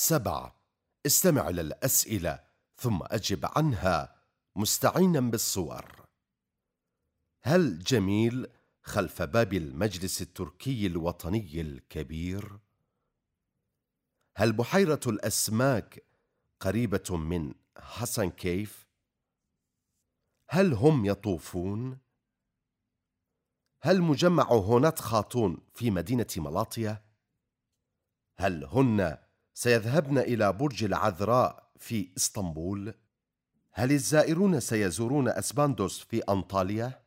سبعة استمع إلى الأسئلة ثم أجب عنها مستعينا بالصور هل جميل خلف باب المجلس التركي الوطني الكبير؟ هل بحيرة الأسماك قريبة من حسن كيف؟ هل هم يطوفون؟ هل مجمع هونات خاطون في مدينة ملاطية؟ هل هن سيذهبن إلى برج العذراء في إسطنبول؟ هل الزائرون سيزورون أسباندوس في أنطاليا؟